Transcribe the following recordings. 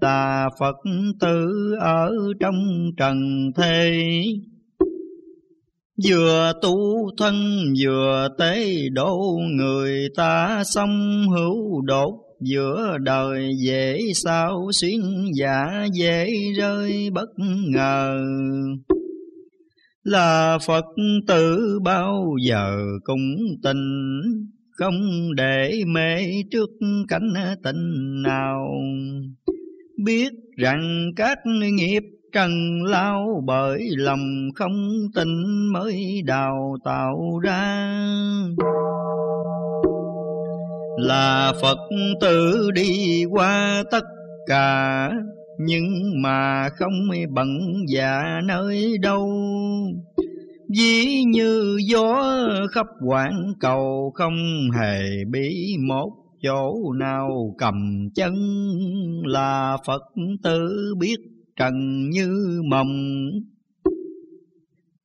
là Phật tử ở trong trần thế. Vừa tu thân vừa tế độ người ta xong hữu đột, giữa đời dễ sao xuyên giả dễ rơi bất ngờ. Là Phật tử bao giờ cũng tình, không để mê trước cảnh tình nào biết rằng các nghiệp trần lao bởi lòng không tin mới đào tạo ra. Là Phật tử đi qua tất cả, nhưng mà không bận dạ nơi đâu. Ví như gió khắp quảng cầu không hề bị một chỗ nào cầm chân là Phật tử biết trần như mộng.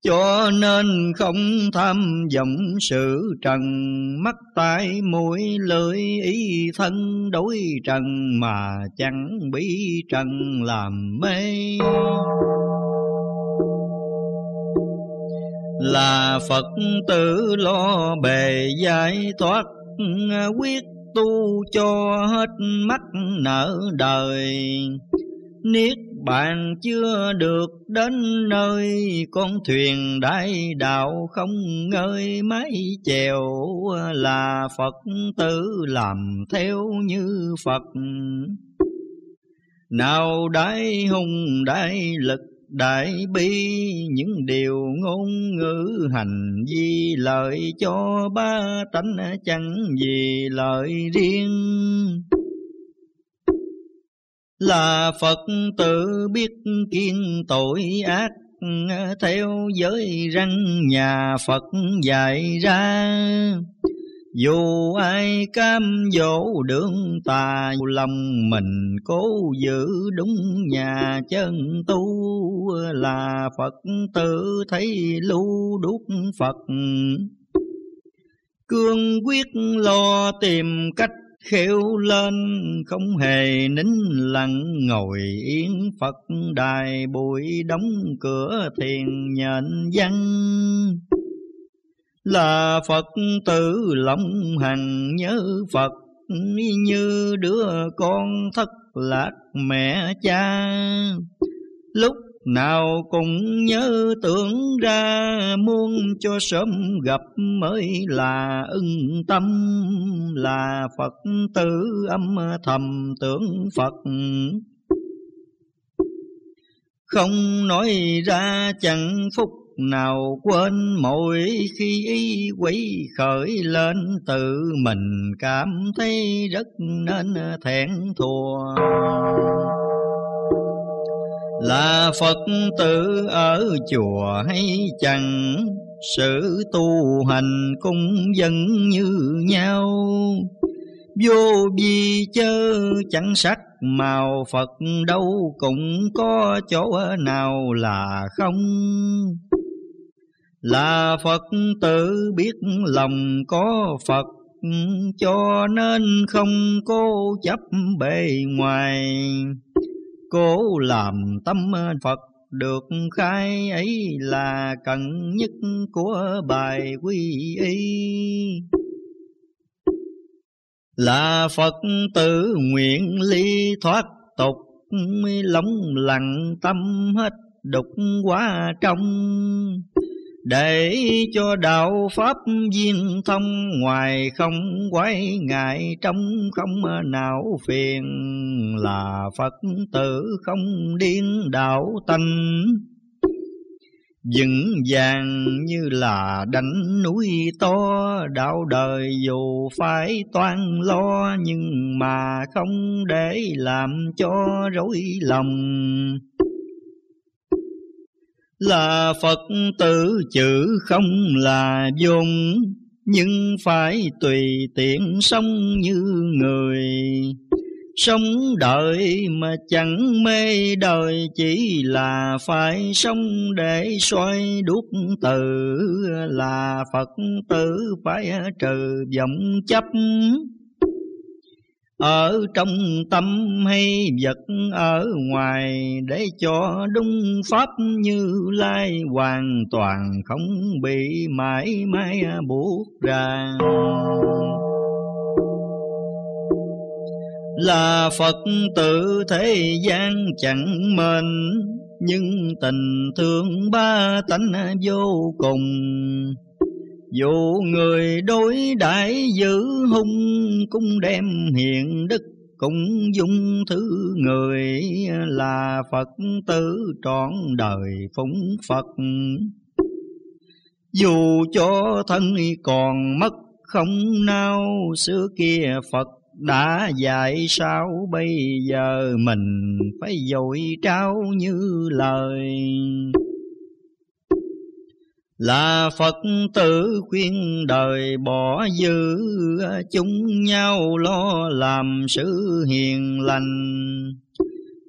Cho nên không tham vọng sự trần, Mắt tai mũi lưỡi ý thân đối trần Mà chẳng bị trần làm mê. Là Phật tử lo bề giải thoát à, Quyết tu cho hết mắt nở đời. Niết bàn chưa được đến nơi, con thuyền đại đạo không ngơi. Mái chèo là Phật tử làm theo như Phật. Nào đại hùng đại lực đại bi những điều ngôn ngữ hành vi lợi cho ba tánh chẳng vì lợi riêng. Là Phật tự biết kiên tội ác, theo giới răng nhà Phật dạy ra dù ai cam dỗ đường tà lòng mình cố giữ đúng nhà chân tu, là Phật tử thấy lưu đúc Phật. Cương quyết lo tìm cách khéo lên, không hề nín lặng ngồi yên Phật đài bụi đóng cửa thiền nhện văn là Phật tử lòng hằng nhớ Phật, như đứa con thất lạc mẹ cha. Lúc nào cũng nhớ tưởng ra, muốn cho sớm gặp mới là ưng tâm. Là Phật tử âm thầm tưởng Phật. Không nói ra chẳng phúc nào quên mỗi khi ý quỷ khởi lên, tự mình cảm thấy rất nên thẹn thua là Phật tử ở chùa hay chẳng sự tu hành cũng dân như nhau vô vi chớ chẳng sắc màu Phật đâu, cũng có chỗ nào là không là Phật tử biết lòng có Phật, cho nên không cố chấp bề ngoài Cố làm tâm Phật được khai, ấy là cần nhất của bài quy y. Là Phật tử nguyện ly thoát tục, Lóng lặng tâm hết đục quá trong. Để cho đạo pháp viên thông ngoài không quay ngại trong không não phiền. Là phật tử không điên đạo tánh vững vàng như là đánh núi to, đạo đời dù phải toan lo, nhưng mà không để làm cho rối lòng. Là Phật tử chữ không là dùng nhưng phải tùy tiện sống như người sống đời mà chẳng mê đời, chỉ là phải sống để xoay đuốc từ, là Phật tử phải trừ vọng chấp. Ở trong tâm hay vật ở ngoài, để cho đúng pháp như lai, hoàn toàn không bị mãi mãi buộc ràng là Phật tử thế gian chẳng mến nhưng tình thương ba tánh vô cùng. Dù người đối đãi giữ hung, cũng đem hiện đức, cũng dung thứ người. Là Phật tử trọn đời phúng Phật. Dù cho thân còn mất, không nao xưa kia Phật đã dạy sao bây giờ mình phải dội trao như lời? Là Phật tử khuyên đời bỏ dư, chúng nhau lo làm sự hiền lành.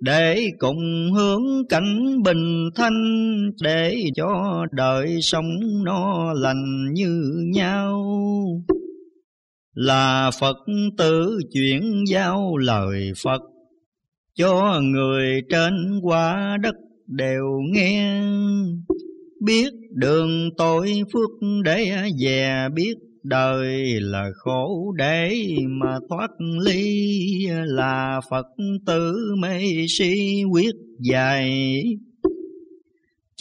Để cùng hướng cảnh bình thanh, để cho đời sống no lành như nhau là Phật tử chuyển giao lời Phật, cho người trên qua đất đều nghe. Biết đường tội phước để về biết đời là khổ để mà thoát ly. Là Phật tử mê si quyết dài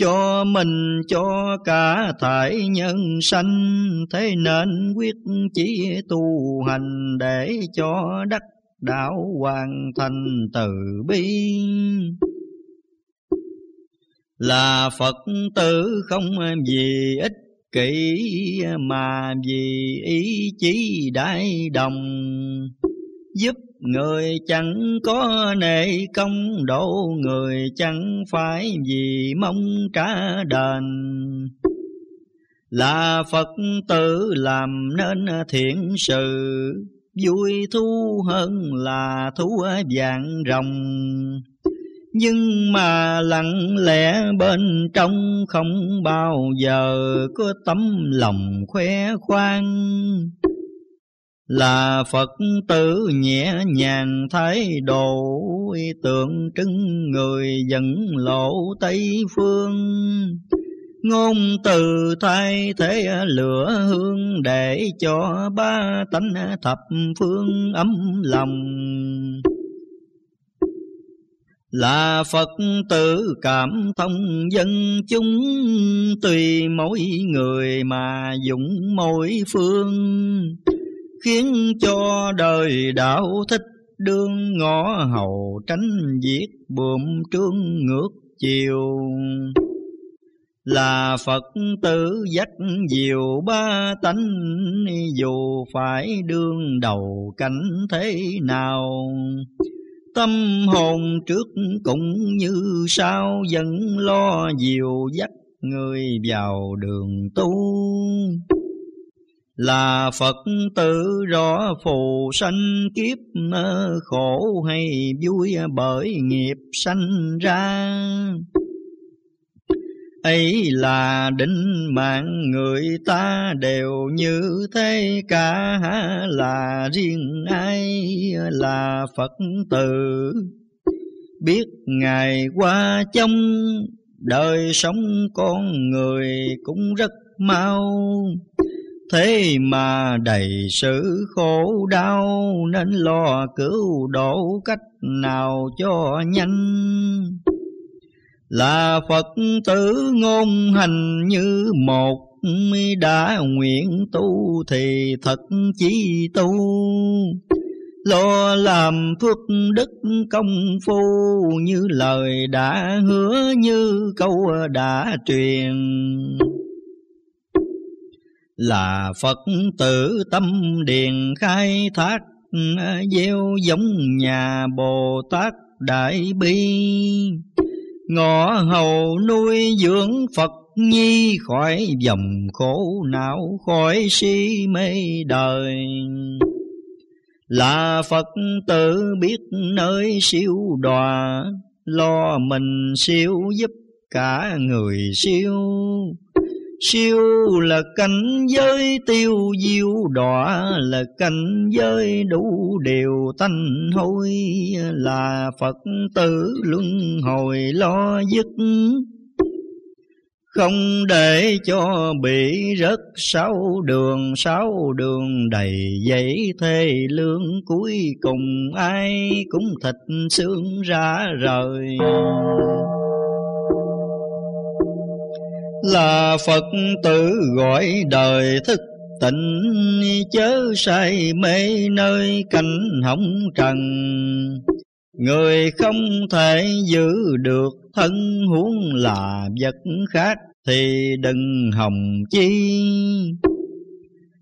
cho mình, cho cả thải nhân sanh. Thế nên quyết chỉ tu hành để cho đắc đạo hoàn thành từ bi. Là Phật tử không vì ích kỷ, mà vì ý chí đại đồng. Giúp người chẳng có nệ công độ người chẳng phải vì mong trả đền. Là Phật tử làm nên thiện sự, vui thu hơn là thú vàng rồng. Nhưng mà lặng lẽ bên trong không bao giờ có tấm lòng khoe khoang là Phật tử nhẹ nhàng thái độ tượng trưng người dẫn lộ Tây Phương. Ngôn từ thay thế lửa hương để cho ba tánh thập phương ấm lòng. Là Phật tử cảm thông dân chúng, tùy mỗi người mà dụng mỗi phương khiến cho đời đạo thích đương ngõ hầu tránh giết bùm trương ngược chiều. Là Phật tử dắt diệu ba tánh, dù phải đương đầu cảnh thế nào, Tâm hồn trước cũng như sao vẫn lo diều dắt người vào đường tu là Phật tử rõ phù sanh kiếp ờ, khổ hay vui bởi nghiệp sanh ra. Ấy là định mạng người ta đều như thế, cả là riêng ai là Phật tử. Biết ngày qua trong đời sống con người cũng rất mau. Thế mà đầy sự khổ đau, Nên lo cứu độ cách nào cho nhanh. Là Phật tử ngôn hành như một Đã nguyện tu thì thật chí tu. Lo làm phước đức công phu Như lời đã hứa như câu đã truyền là Phật tử tâm điền khai thác, gieo giống nhà Bồ Tát Đại Bi. Ngõ hầu nuôi dưỡng Phật nhi khỏi dòng khổ não, khỏi si mê đời. Là Phật tử biết nơi siêu đòa, lo mình siêu giúp cả người siêu. Siêu là cảnh giới, tiêu diêu đọa Là cảnh giới, đủ điều tanh hôi Là Phật tử luân hồi lo dứt. Không để cho bị rớt sáu đường sáu đường đầy dãy thê lương. Cuối cùng ai cũng thịt xương ra rời là Phật tử gọi đời thức tịnh chớ say mê nơi cảnh hỏng trần. Người không thể giữ được thân huống là vật khác Thì đừng hồng chi.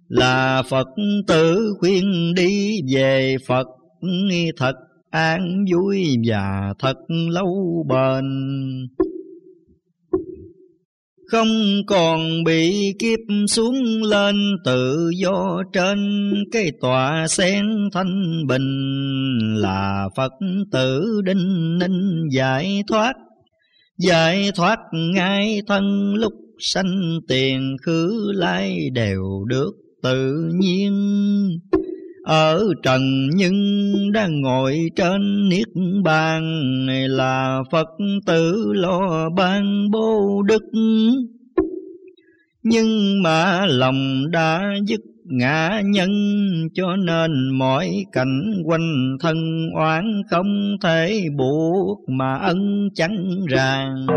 Là Phật tử khuyên đi về Phật Thật an vui và thật lâu bền không còn bị kiếp xuống lên tự do trên cái tòa sen thanh bình là Phật tử đinh ninh giải thoát. Giải thoát ngay thân lúc sanh tiền khứ lai đều được tự nhiên ở trần nhưng đang ngồi trên niết bàn, là phật tử lo ban bố đức. Nhưng mà lòng đã dứt ngã nhân, cho nên mọi cảnh quanh thân oán không thể buộc mà ân chẳng ràng.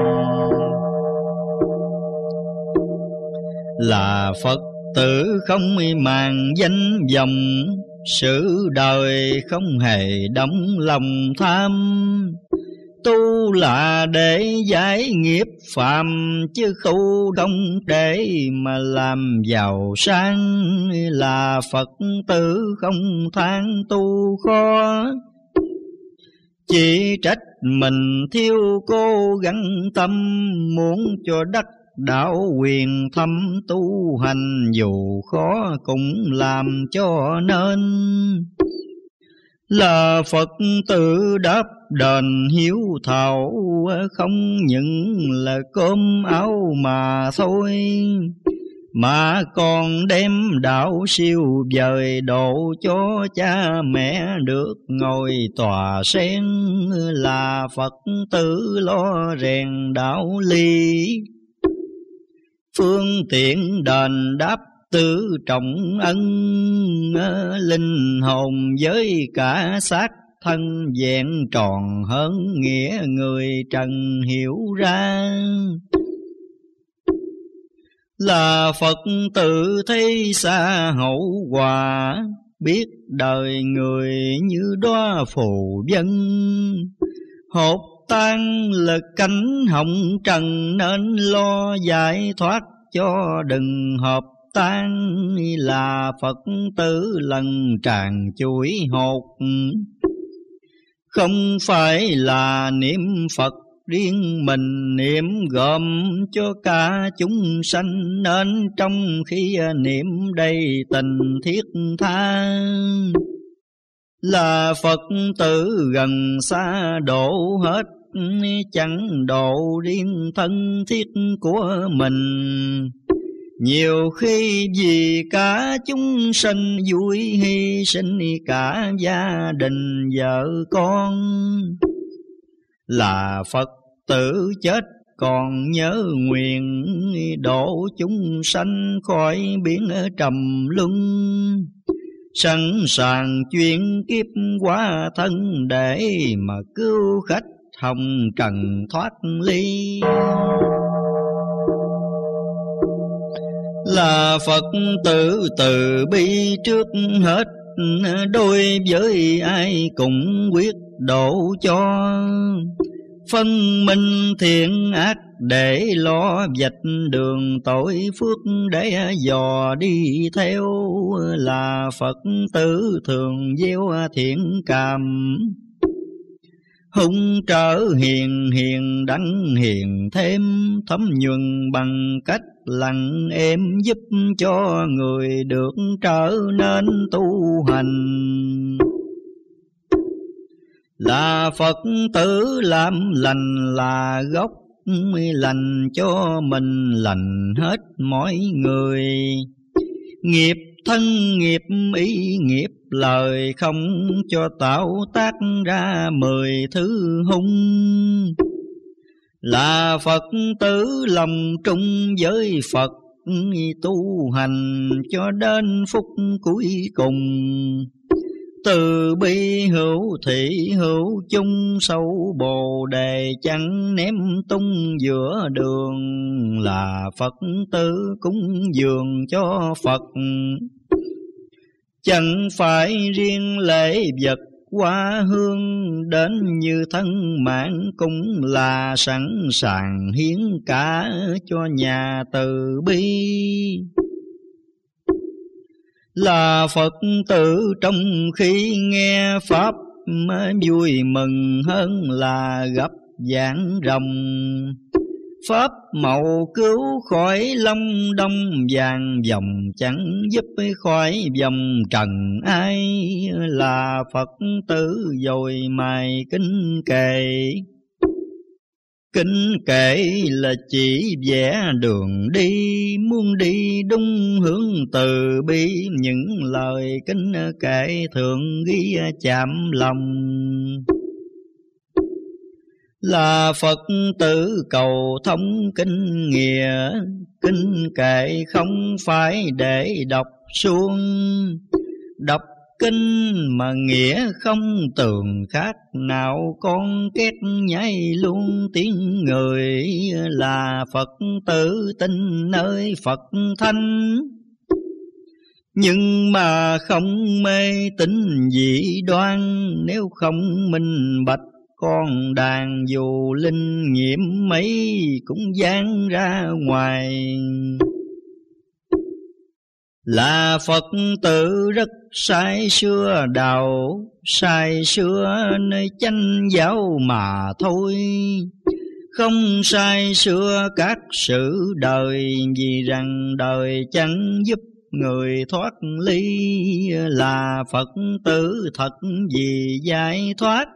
Là phật tử không màng danh vọng sự đời không hề đóng lòng tham. Tu là để giải nghiệp phạm Chứ khu đông để mà làm giàu sang Là Phật tử không than tu khó Chỉ trách mình thiếu cố gắng tâm, Muốn cho đất đạo quyền thâm tu hành dù khó cũng làm cho nên. Là Phật tử đáp đền hiếu thảo, không những là cơm áo mà thôi mà còn đem đạo siêu vời độ cho cha mẹ được ngồi tòa sen. Là Phật tử lo rèn đạo ly phương tiện đền đáp tư trọng ân linh hồn với cả xác thân vẹn tròn hơn nghĩa người trần hiểu ra. Là Phật tự thấy xa hậu quả biết đời người như đóa phù vân hộp tan là cánh hồng trần, nên lo giải thoát cho đừng hợp tan là Phật tử lần tràn chuỗi hột. Không phải là niệm Phật riêng mình, niệm gồm cho cả chúng sanh, nên trong khi niệm đây tình thiết tha. Là Phật tử gần xa đổ hết chẳng độ riêng thân thiết của mình. Nhiều khi vì cả chúng sinh vui hy sinh, cả gia đình vợ con là Phật tử chết, còn nhớ nguyện độ chúng sanh khỏi biển trầm luân. Sẵn sàng chuyển kiếp qua thân để mà cứu khách không cần thoát ly. Là Phật tử từ bi trước hết, đôi với ai cũng quyết độ cho. Phân minh thiện ác để lo vạch đường tội phước để dò đi theo. Là Phật tử thường gieo thiện cảm hung trở hiền hiền đánh hiền, thêm thấm nhuần bằng cách lặng êm giúp cho người được trở nên tu hành. Là Phật tử làm lành là gốc lành cho mình lành hết mọi người. Nghiệp thân nghiệp, ý nghiệp, lời không cho tạo tác ra mười thứ hung. Là Phật tử lòng trung với Phật, tu hành cho đến phút cuối cùng từ bi hữu thị hữu chung, sâu bồ đề chẳng ném tung giữa đường. Là Phật tử cúng dường cho Phật. Chẳng phải riêng lễ vật qua hương, đến như thân mạng cũng là sẵn sàng hiến cả cho nhà từ bi là Phật tử trong khi nghe Pháp vui mừng hơn là gặp giảng rồng. Pháp màu cứu khỏi long đông, vàng dòng chẳng giúp khỏi dòng trần. Ai là Phật tử dồi mài kinh kệ Kinh kệ là chỉ vẽ đường đi, muốn đi đúng hướng từ bi, những lời kinh kệ thường ghi chạm lòng. Là Phật tử cầu thông kinh nghĩa, kinh kệ không phải để đọc suông, đọc kinh mà nghĩa không tường khác. Nào con kết nhảy luôn tiếng người là Phật tử tin nơi Phật thanh nhưng mà không mê tín dị đoan, nếu không minh bạch, con đàn dù linh nghiệm mấy cũng dán ra ngoài là Phật tử rất sai xưa, đạo sai xưa, nơi chánh giáo mà thôi. Không sai xưa các sự đời, vì rằng đời chẳng giúp người thoát ly. Là Phật tử thật vì giải thoát.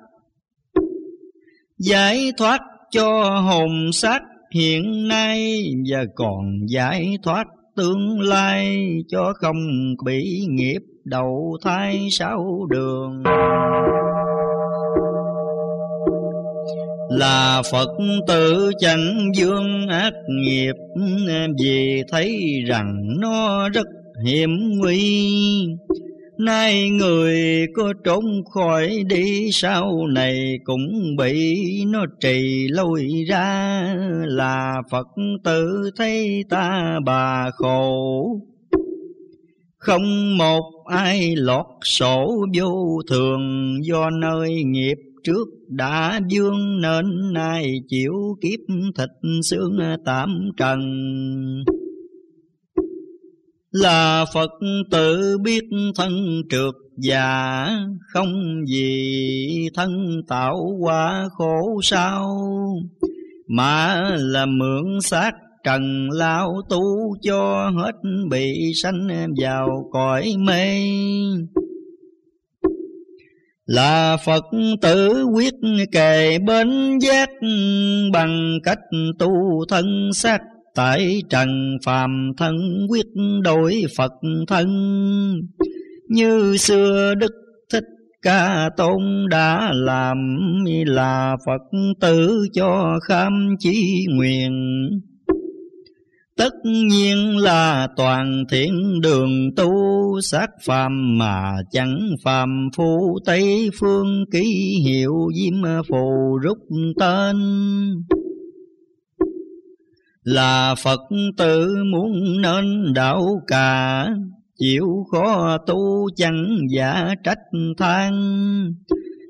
Giải thoát cho hồn xác hiện nay, và còn giải thoát tương lai cho không bị nghiệp đầu thai sáu đường. Là Phật tử chẳng dương ác nghiệp, vì thấy rằng nó rất hiểm nguy. Nay người có trốn khỏi đi, sau này cũng bị nó trì lôi ra là Phật tử thấy ta bà khổ. Không một ai lọt sổ vô thường, do nơi nghiệp trước đã dương nên, nay chịu kiếp thịt xương tạm trần là Phật tự biết thân trượt già, không gì thân tạo quá khổ sao? Mà là mượn xác trần lao tu cho hết bị sanh vào cõi mê. Là Phật tử quyết kề bên giác bằng cách tu thân xác tại trần phàm thân quyết đổi Phật thân. Như xưa Đức Thích Ca Tôn đã làm, là Phật tử cho khám chí nguyện. Tất nhiên là toàn thiện đường tu sát phàm mà chẳng phàm phu. Tây phương ký hiệu diêm phù rút tên là Phật tử muốn nên đạo cả, chịu khó tu chẳng giả trách than.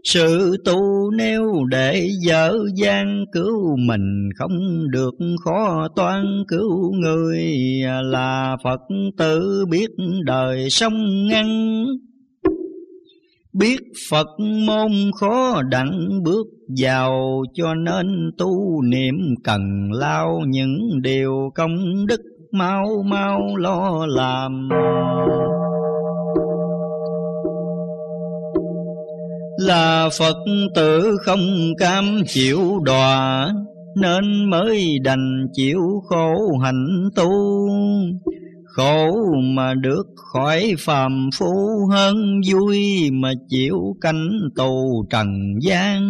Sự tu nếu để dở gian cứu mình không được khó toan cứu người. Là Phật tử biết đời sống ngăn Biết Phật môn khó đặng bước vào, Cho nên tu niệm cần lao những điều công đức Mau mau lo làm. Là Phật tử không cam chịu đọa, Nên mới đành chịu khổ hạnh tu. Khổ mà được khỏi phàm phu Hơn, vui mà chịu cánh tù trần gian.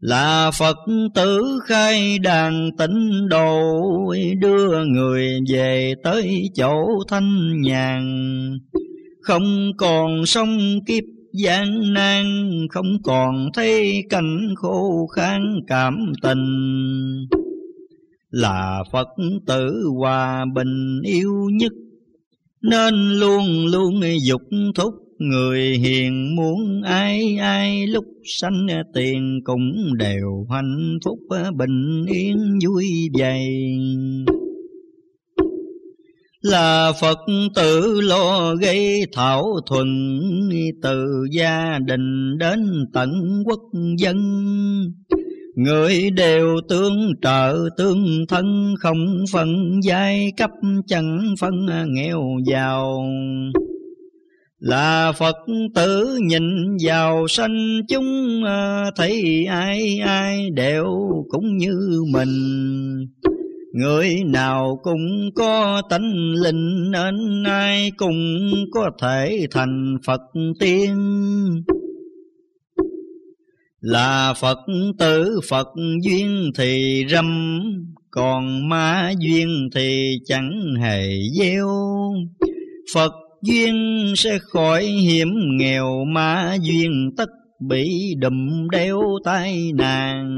Là Phật tử khai đàn tịnh độ, Đưa người về tới chỗ thanh nhàn. Không còn sông kiếp gian nan, Không còn thấy cảnh khô khan cảm tình. Là Phật tử hòa bình yêu nhất. Nên luôn luôn dục thúc Người hiền muốn ai ai lúc sanh tiền cũng đều hạnh phúc, bình yên, vui vầy là Phật tử lo gây thảo thuần từ gia đình đến tận quốc dân. Người đều tương trợ, tương thân, không phân, giai cấp chẳng phân, nghèo giàu. Là Phật tử nhìn vào sanh chúng, Thấy ai ai đều cũng như mình. Người nào cũng có tánh linh, Nên ai cũng có thể thành Phật tiên. Là Phật tử Phật duyên thì râm, Còn ma duyên thì chẳng hề gieo. Phật duyên sẽ khỏi hiểm nghèo, ma duyên tất bị đùm đeo tai nạn.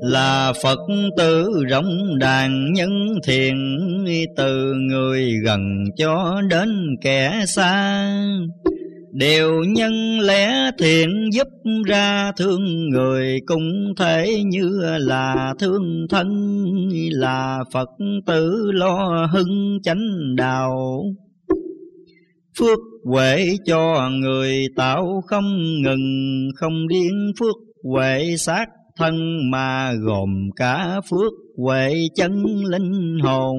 Là Phật tử rộng đàn nhân thiện, từ người gần cho đến kẻ xa. Đều nhân lẽ thiện giúp ra thương người, cũng thể như là thương thân, là Phật tử lo hưng chánh đạo. Phước huệ cho người tạo không ngừng, không điên phước huệ xác thân mà gồm cả phước huệ chân linh hồn.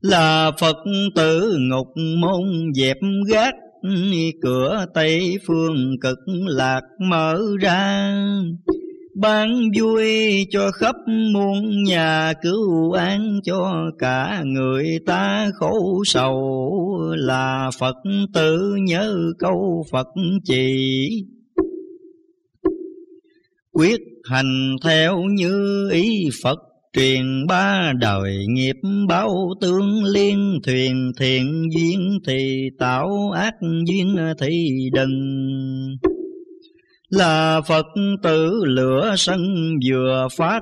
Là Phật tử ngục môn dẹp gác, cửa Tây phương cực lạc mở ra. Ban vui cho khắp muôn nhà, cứu an cho cả người ta khổ sầu. Là Phật tử nhớ câu Phật chỉ quyết hành theo như ý Phật, truyền ba đời nghiệp báo tương liên, thuyền thiện duyên thì tạo ác duyên thì đừng. Là Phật tử lửa sân vừa phát,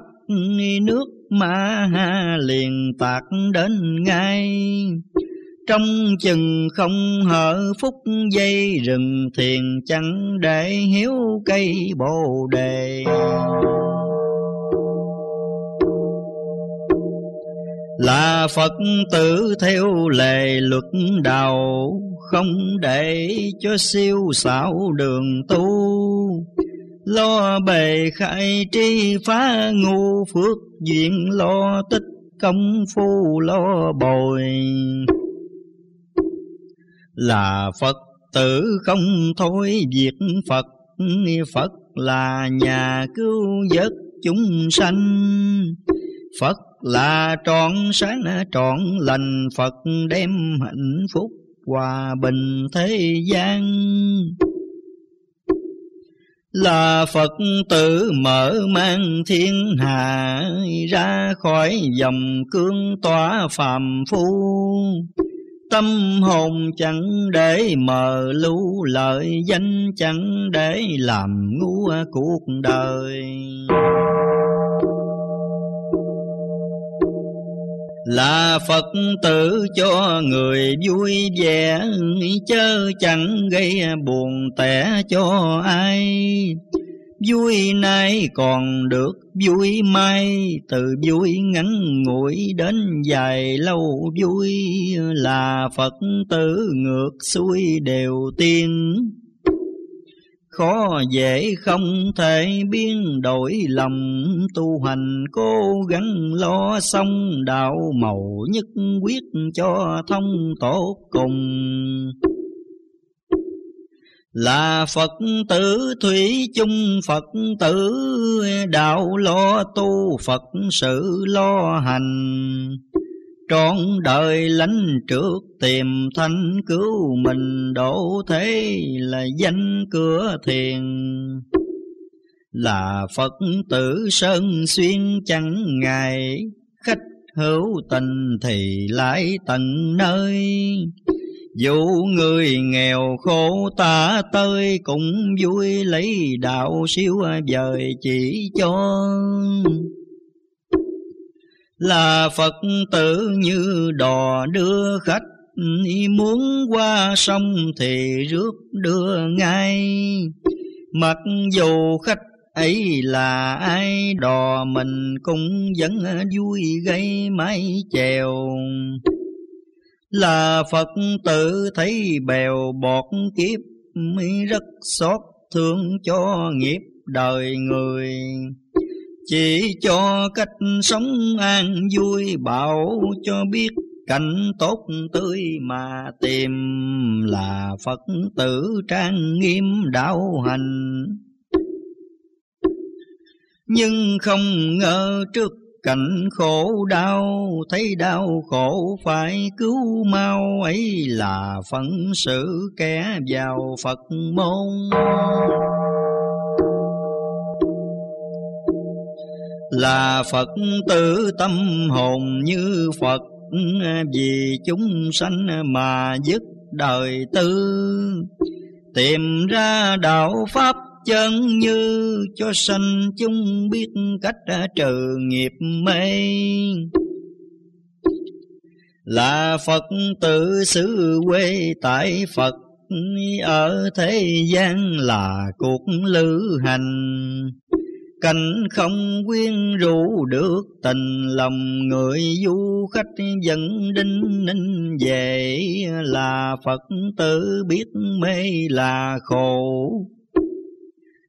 nước ma ha liền tạc đến ngay trong chừng không hở phúc dây rừng thiền chẳng để hiếu cây bồ đề. Là Phật tử theo lệ luật đạo, không để cho siêu xảo đường tu. Lo bề khai tri phá ngu, phước duyên lo tích công phu lo bồi là Phật tử không thôi việc Phật. Phật là nhà cứu vớt chúng sanh. Phật là trọn sáng, trọn lành. Phật đem hạnh phúc hòa bình thế gian. Là Phật tử mở mang thiên hạ, ra khỏi dòng cương tỏa phàm phu. Tâm hồn chẳng để mờ, lưu lợi danh chẳng để làm ngu cuộc đời. Là Phật tử cho người vui vẻ, chớ chẳng gây buồn tẻ cho ai. Vui nay còn được vui mai, từ vui ngắn ngủi đến dài lâu vui là Phật tử ngược xuôi đều tiên Khó dễ không thể biến đổi lòng, tu hành cố gắng lo xong đạo màu nhất quyết cho thông tốt cùng là Phật tử thủy chung, Phật tử đạo lo tu, Phật sự lo hành. Trọn đời lánh trước tìm thanh cứu mình độ thế là danh cửa thiền. Là Phật tử sơn xuyên chẳng ngày khách hữu tình thì lại tận nơi dù người nghèo khổ ta tới cũng vui lấy đạo siêu vời chỉ cho. Là Phật tử như đò đưa khách, muốn qua sông thì rước đưa ngay. Mặc dù khách ấy là ai, đò mình cũng vẫn vui gây mái chèo là Phật tử thấy bèo bọt kiếp, rất xót thương cho nghiệp đời người. Chỉ cho cách sống an vui, bảo cho biết cảnh tốt tươi mà tìm. Là Phật tử trang nghiêm đạo hành. Nhưng không ngờ trước cảnh khổ đau, thấy đau khổ phải cứu mau. Ấy là phận sự kẻ vào Phật môn. Là Phật tử tâm hồn như Phật, vì chúng sanh mà dứt đời tư. Tìm ra đạo pháp chân như cho sanh chúng biết cách trừ nghiệp mê. Là Phật tử xứ quê tại Phật, ở thế gian là cuộc lữ hành. Cảnh không quyên rũ được tình lòng người du khách dẫn đinh ninh về là Phật tử biết mê là khổ.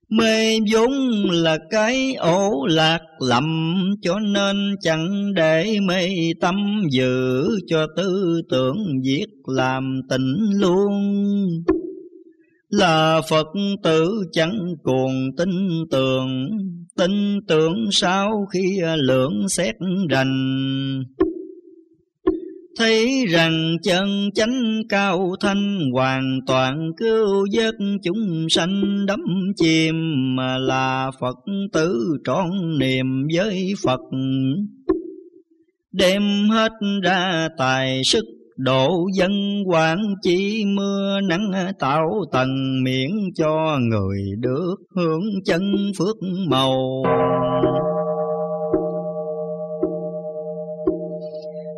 Mê vốn là cái ổ lạc lầm, Cho nên chẳng để mê tâm giữ Cho tư tưởng viết làm tình luôn. Là Phật tử chẳng cuồng tin tưởng Tin tưởng sau khi lượng xét rành? Thấy rằng chân chánh cao thanh hoàn toàn cứu vớt chúng sanh đắm chìm mà là Phật tử trọn niềm với Phật. Đem hết ra tài sức độ dân quản chỉ mưa nắng tạo tầng miễn cho người được hưởng chân phước màu.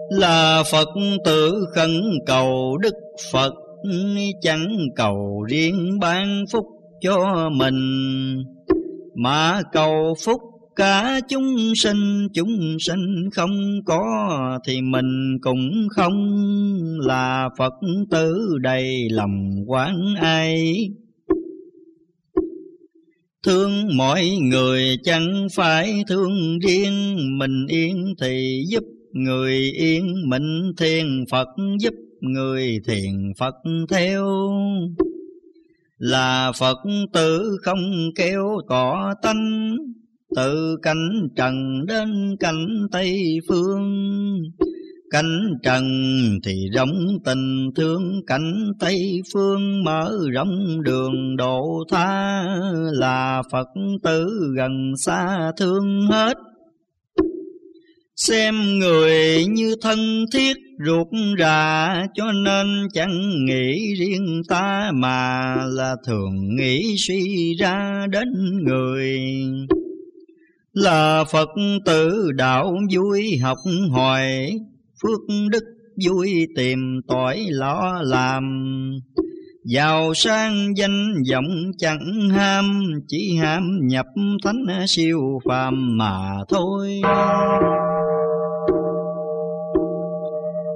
Là Phật tử khẩn cầu Đức Phật, chẳng cầu riêng ban phúc cho mình. Mà cầu phúc cả chúng sinh chúng sinh không có thì mình cũng không. Là Phật tử đầy lòng quán ai? Thương mọi người chẳng phải thương riêng, mình yên thì giúp người yên mình thiên Phật giúp người thiền Phật theo. Là Phật tử không kêu cỏ tanh, từ cảnh trần đến cảnh Tây phương. Cảnh trần thì rộng tình thương Cảnh Tây phương mở rộng đường độ tha. Là Phật tử gần xa thương hết Xem người như thân thiết ruột rà Cho nên chẳng nghĩ riêng ta Mà là thường nghĩ suy ra đến người. Là Phật tử đạo vui học hỏi, Phước đức vui tìm tỏi lo làm. Giàu sang danh vọng chẳng ham, Chỉ ham nhập thánh siêu phàm mà thôi.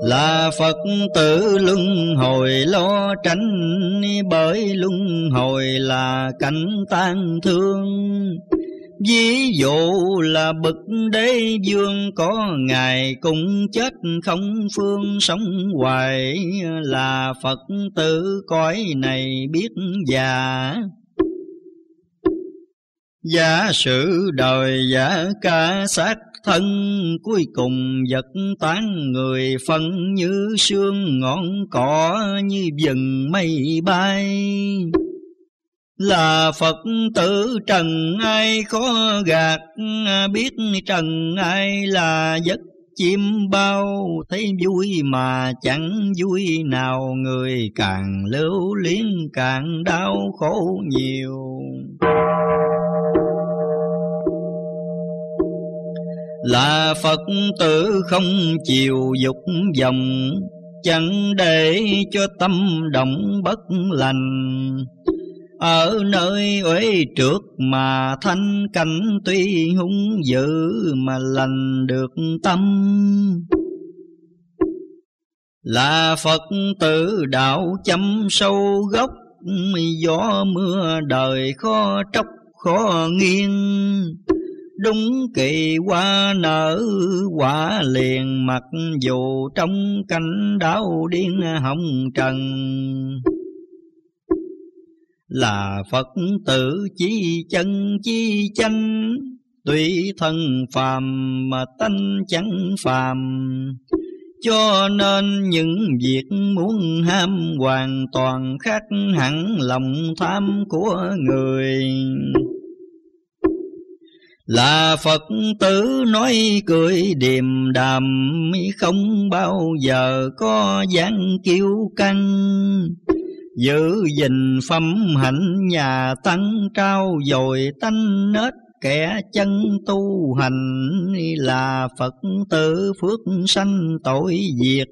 Là Phật tử luân hồi lo tránh, bởi luân hồi là cảnh tan thương. Ví dụ là bậc đế vương có ngài cũng chết không phương sống hoài, là Phật tử cõi này biết già. Giả sử đời giả ca sát thân, cuối cùng vật tán người phân như sương ngọn cỏ như vần mây bay là Phật tử trần ai có gạt à, biết trần ai là giấc chim bao. Thấy vui mà chẳng vui nào, người càng lưu luyến càng đau khổ nhiều. Là Phật tử không chịu dục vọng, chẳng để cho tâm động bất lành ở nơi uế trước mà thanh cảnh tuy hung dữ mà lành được tâm. Là Phật tử đạo chăm sâu gốc, gió mưa đời khó tróc, khó nghiêng. Đúng kỳ hoa nở, quả liền mặc dù trong cảnh đau điên hồng trần là Phật tử chi chân chi chánh tùy thân phàm mà tánh chẳng phàm. Cho nên những việc muốn ham hoàn toàn khác hẳn lòng tham của người. Là Phật tử nói cười điềm đàm Không bao giờ có dáng kiêu căng. Giữ gìn phẩm hạnh nhà tăng trao dồi tánh nết, kẻ chân tu hành là Phật tử phước sanh tội diệt.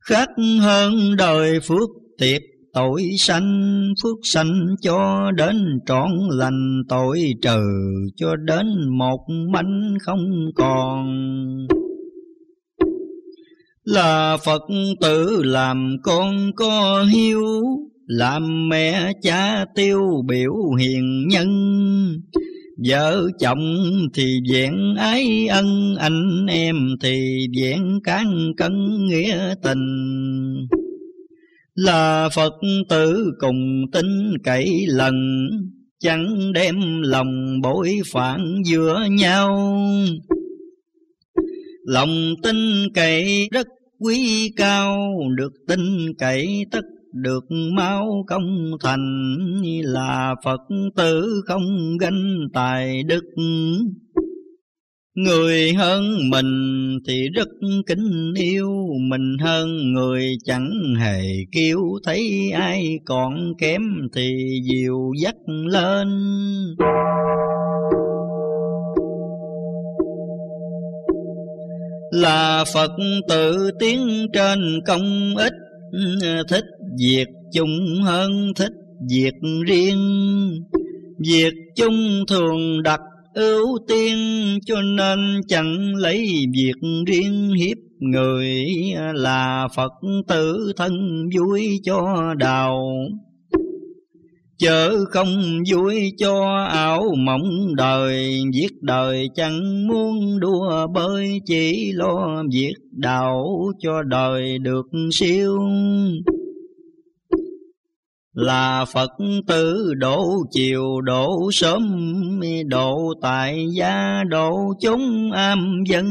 Khác hơn đời phước tiệp, tội sanh phước sanh cho đến trọn lành, tội trừ cho đến một mảnh không còn là Phật tử làm con có hiếu, làm mẹ cha tiêu biểu hiền nhân. Vợ chồng thì vẹn ái ân, Anh em thì vẹn cán cân nghĩa tình. Là Phật tử cùng tính cậy lần, chẳng đem lòng bội phản giữa nhau lòng tin cậy rất quý cao được tin cậy tất được máu công thành. Là Phật tử không ganh tài đức. Người hơn mình thì rất kính yêu, Mình hơn người chẳng hề kêu, Thấy ai còn kém thì dìu dắt lên. Là Phật tự tiến trên công ích, Thích việc chung hơn thích việc riêng, Việc chung thường đặt ưu tiên cho nên chẳng lấy việc riêng hiếp người là Phật tử thân vui cho đào chớ không vui cho ảo mộng đời, Viết đời chẳng muốn đua bơi Chỉ lo việc đạo cho đời được siêu. Là Phật tử độ chiều, độ sớm, độ tại gia, độ chúng am dân.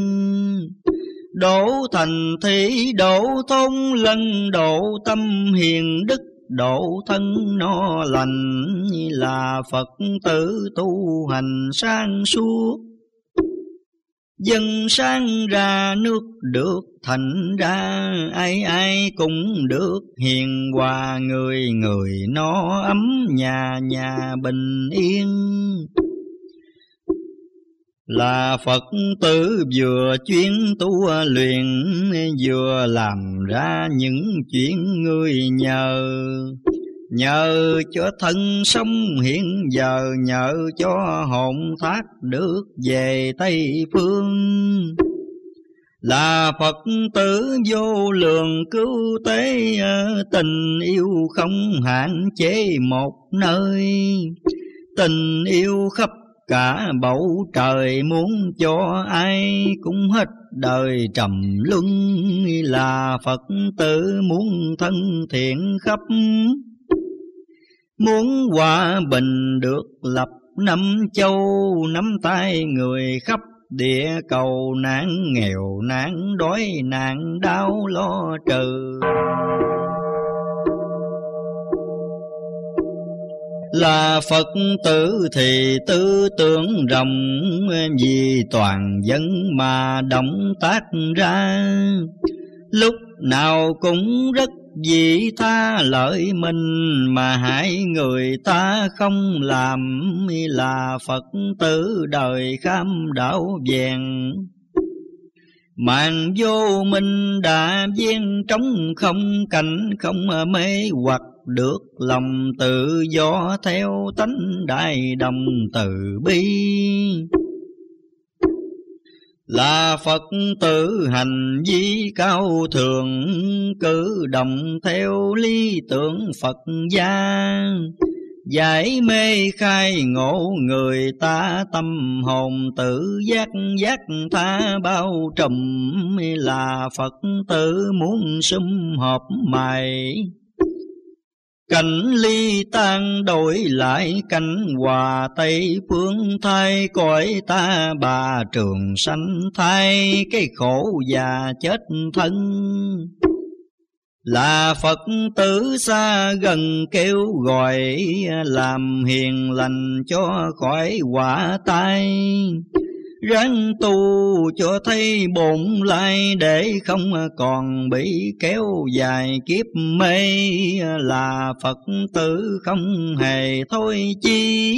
Độ thành thị, độ thôn lân, độ tâm hiền đức độ thân no lành là Phật tử tu hành sang suốt. Dân sang ra nước được thành ra, ai ai cũng được hiền hòa, người người no ấm, nhà nhà bình yên là Phật tử vừa chuyên tu luyện, vừa làm ra những chuyện người nhờ. Nhờ cho thân sống hiện giờ, Nhờ cho hồn thác được về Tây Phương. Là Phật tử vô lượng cứu tế, Tình yêu không hạn chế một nơi. Tình yêu khắp cả bầu trời muốn cho ai cũng hết đời trầm luân. Là Phật tử muốn thân thiện khắp, muốn hòa bình được lập năm châu nắm tay người khắp địa cầu. Nạn nghèo, nạn đói, nạn đau lo trừ. Là Phật tử thì tư tưởng rộng, vì toàn dân mà động tác ra. Lúc nào cũng rất vì tha lợi mình, mà hại người ta không làm là Phật tử đời kham đạo vẹn Mạng vô minh đã viên trống không cảnh, không mê hoặc được lòng tự do theo tánh đại đồng từ bi. Là Phật tử hành vi cao thượng, cử động theo lý tưởng Phật gia. Giải mê khai ngộ người ta tâm hồn tự giác giác tha bao trùm. Là Phật tử muốn sum họp mày Cảnh ly tan đổi lại cảnh hòa Tây phương thay cõi ta bà trường sanh thay cái khổ già chết thân. Là Phật tử xa gần kêu gọi, làm hiền lành cho khỏi quả tai ráng tu cho thấy bổn lai để không còn bị kéo dài kiếp mê là Phật tử không hề thôi chi.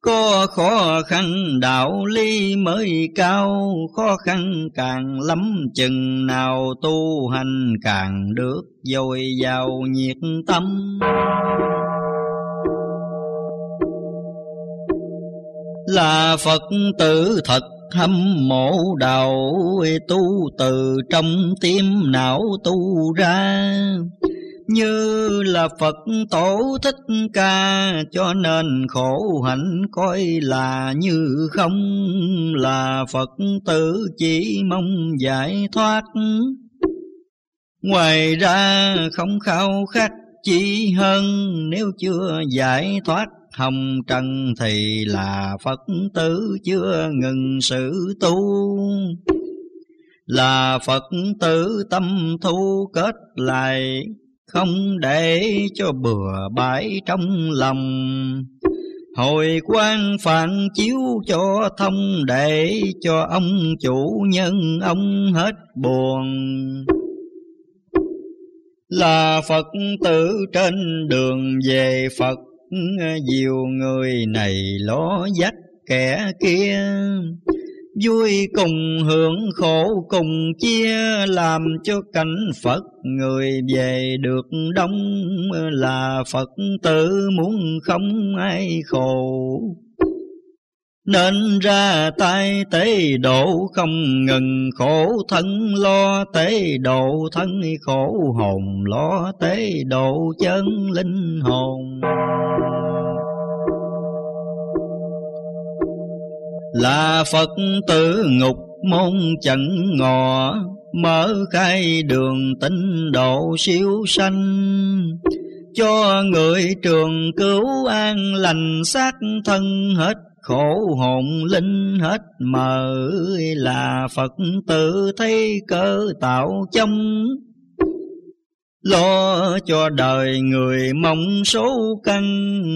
Có khó khăn đạo lý mới cao, khó khăn càng lắm chừng nào tu hành càng được dồi dào nhiệt tâm. Là Phật tử thật hâm mộ đạo, tu từ trong tim não tu ra. Như là Phật tổ thích ca, cho nên khổ hạnh coi là như không. Là Phật tử chỉ mong giải thoát. Ngoài ra không khao khát chỉ hơn, nếu chưa giải thoát hồng trần thì là Phật tử chưa ngừng sự tu. Là Phật tử tâm thu kết lại, không để cho bừa bãi trong lòng. Hồi quan phản chiếu cho thông để cho ông chủ nhân ông hết buồn. Là Phật tử trên đường về Phật nhiều người này ló dắt kẻ kia, Vui cùng hưởng khổ cùng chia, Làm cho cảnh Phật người về được đông, Là Phật tử muốn không ai khổ nên ra tay tế độ không ngừng, khổ thân lo tế độ, thân khổ hồn lo tế độ, chân linh hồn. Là Phật tử ngục môn chẳng ngọ mở khai đường tinh độ siêu sanh. Cho người trường cứu an lành xác thân hết khổ hồn linh hết mờ, là Phật tự thấy cơ tạo châm Lo cho đời người mong số căn,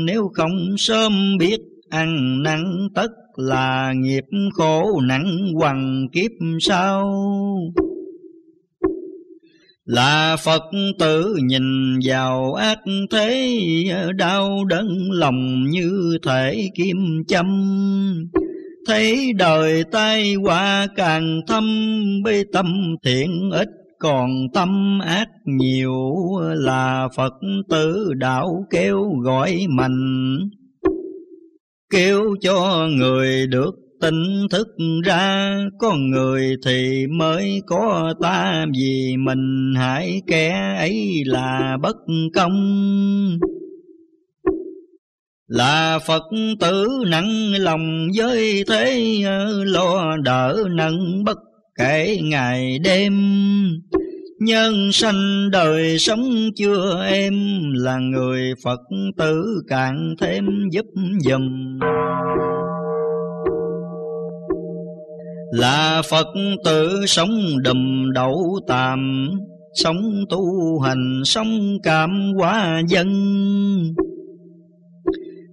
Nếu không sớm biết ăn năn tất là nghiệp khổ nặng hoàng kiếp sau là Phật tử nhìn vào ác thế, đau đớn lòng như thể kim châm. Thấy đời tai qua càng thâm bê tâm thiện ít còn tâm ác nhiều, là Phật tử đạo kêu gọi mạnh kêu cho người được tỉnh thức ra con người thì mới có ta. Vì mình hại kẻ ấy là bất công. Là Phật tử nặng lòng với thế, lo đỡ nâng bất kể ngày đêm. Nhân sanh đời sống chưa em Là người Phật tử càng thêm giúp dùm. Là Phật tử sống đùm đậu tạm, Sống tu hành, sống cảm hóa dân.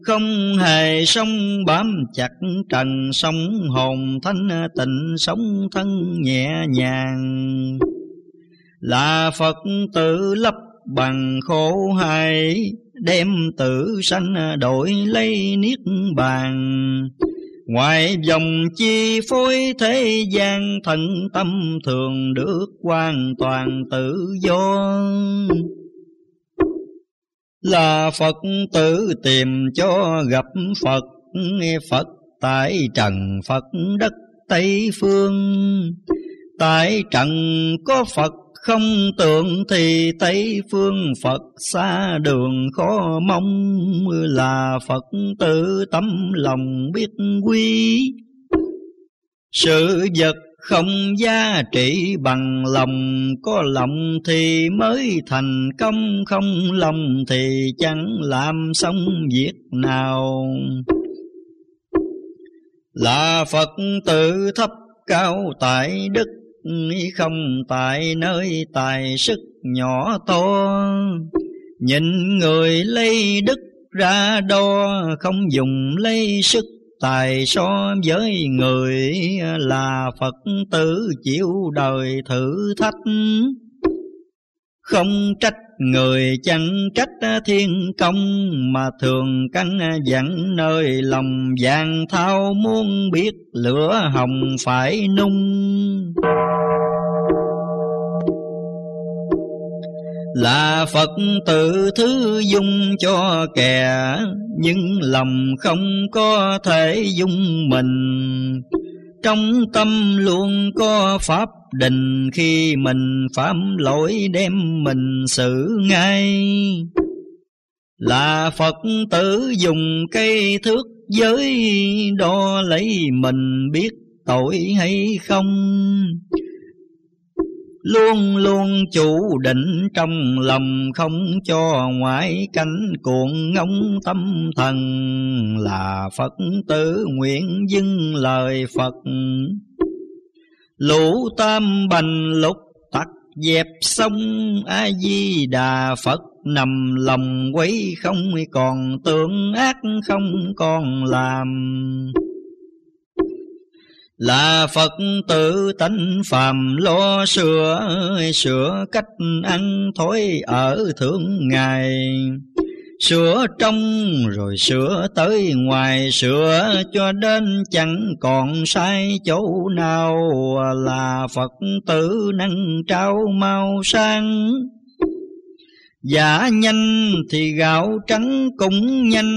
Không hề sống bám chặt trần, Sống hồn thanh tịnh, sống thân nhẹ nhàng. Là Phật tử lập bằng khổ hại, đem tử sanh đổi lấy niết bàn ngoài dòng chi phối thế gian thần tâm thường được hoàn toàn tự do. Là Phật tự tìm cho gặp Phật Phật tại trần Phật đất Tây phương. Tại trần có Phật không tưởng thì Tây phương Phật xa đường, khó mong Là Phật tự tâm lòng biết quý Sự vật không giá trị bằng lòng, Có lòng thì mới thành công, Không lòng thì chẳng làm xong việc nào. Là Phật tự thấp cao tại đức không tại nơi tài sức nhỏ to. Nhìn người lấy đức ra đo, không dùng lấy sức tài so với người là phật tử chịu đời thử thách. Không trách người chẳng trách à, thiên công, mà thường căn à, dặn nơi lòng vàng thao muốn biết lửa hồng phải nung. Là Phật tự thứ dung cho kẻ, nhưng lòng không có thể dung mình trong tâm luôn có pháp định, khi mình phạm lỗi đem mình xử ngay. Là Phật tử dùng cây thước giới, đo lấy mình biết tội hay không. Luôn luôn chủ định trong lòng, không cho ngoại cảnh cuộn ngóng. Tâm thần Là Phật tử nguyện dưng lời Phật. Lũ tam bành lục tặc dẹp sông A-di-đà Phật nằm lòng quấy không, còn tưởng ác không còn làm là Phật tự tánh phàm lo sửa Sửa cách ăn thối ở thượng ngài. Sửa trong rồi sửa tới ngoài, Sửa cho đến chẳng còn sai chỗ nào. Là Phật tử năng trao mau sang. Giả nhanh thì gạo trắng cũng nhanh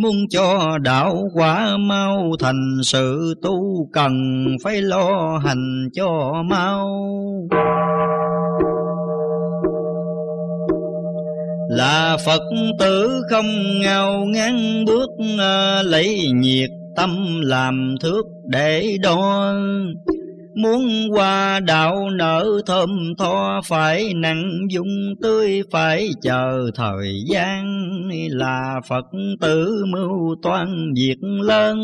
Muốn cho đạo quả mau. Thành sự tu Cần phải lo hành cho mau. Là Phật tử không ngao ngán bước à, Lấy nhiệt tâm làm thước để đo. Muốn qua đạo nở thơm tho, Phải nặng dung tươi, Phải chờ thời gian Là Phật tử mưu toan việc lớn.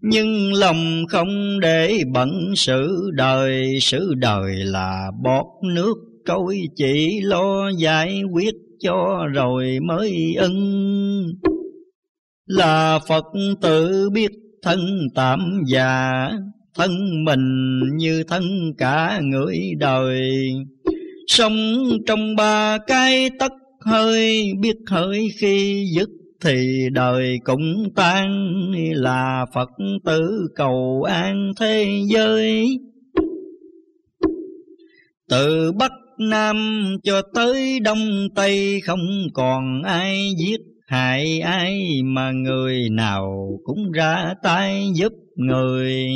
Nhưng lòng không để bận sự, đời Sự đời là bọt nước trôi Chỉ lo giải quyết cho rồi mới ưng. Là Phật tử biết thân tạm già thân mình như thân cả người đời. Sống trong ba cái tất hơi, biết hơi khi dứt thì đời cũng tan. Là Phật tử cầu an thế giới. Từ Bắc Nam cho tới Đông Tây không còn ai giết hại ai mà người nào cũng ra tay giúp người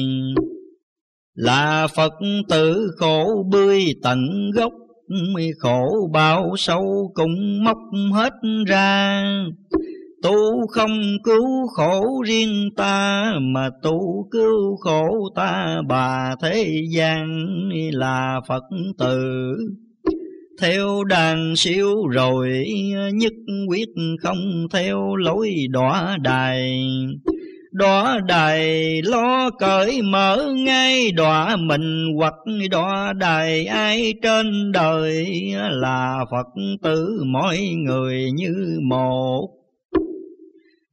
là Phật tử khổ bươi tận gốc, khổ bao sâu cũng móc hết ra. Tu không cứu khổ riêng ta, Mà tu cứu khổ ta, bà thế gian là Phật tử. Theo đàn siêu rồi, nhất quyết không theo lối đọa đài đọa đài lo cởi mở ngay, đọa mình hoặc đọa đài ai trên đời là Phật tử mỗi người như một.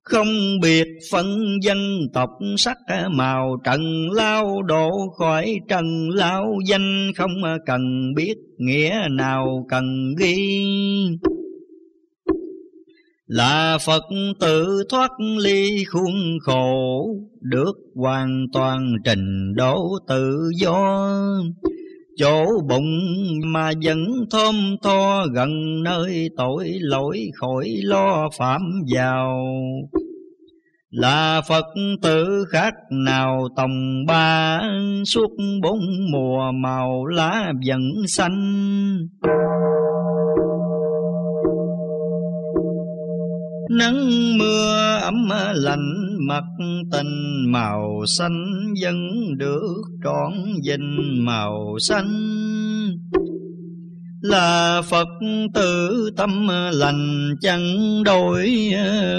Không biệt phân dân tộc sắc màu trần lao độ khỏi trần lao danh, không cần biết nghĩa nào cần ghi là Phật tự thoát ly khuôn khổ, được hoàn toàn trình độ tự do. Chỗ bụng mà vẫn thơm tho, gần nơi tội lỗi khỏi lo phạm vào. Là Phật tử khác nào tòng ba, suốt bốn mùa màu lá vẫn xanh. Nắng mưa ấm lạnh mặt tình màu xanh dân được trọn dinh màu xanh. Là Phật tử tâm lành chẳng đổi,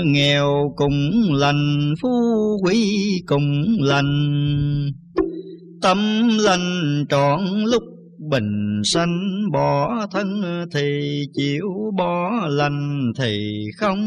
nghèo cùng lành, phú quý cùng lành. Tâm lành trọn lúc bình sanh bỏ thân thì chịu bỏ lành thì không.